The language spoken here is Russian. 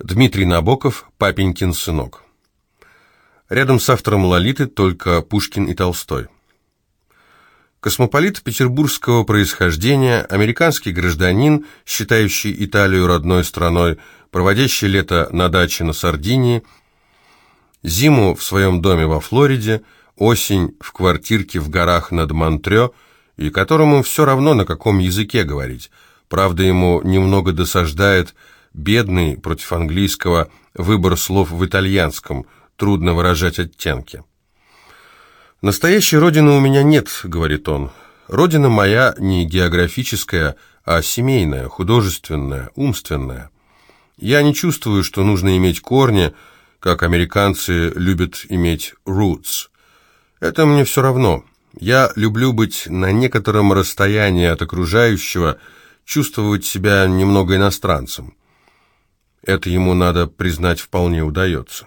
Дмитрий Набоков, папенькин сынок. Рядом с автором «Лолиты» только Пушкин и Толстой. Космополит петербургского происхождения, американский гражданин, считающий Италию родной страной, проводящий лето на даче на Сардинии, зиму в своем доме во Флориде, осень в квартирке в горах над Монтрё, и которому все равно на каком языке говорить. Правда, ему немного досаждает – бедный против английского, выбор слов в итальянском, трудно выражать оттенки. «Настоящей родины у меня нет», — говорит он. «Родина моя не географическая, а семейная, художественная, умственная. Я не чувствую, что нужно иметь корни, как американцы любят иметь roots. Это мне все равно. Я люблю быть на некотором расстоянии от окружающего, чувствовать себя немного иностранцем. Это ему, надо признать, вполне удается.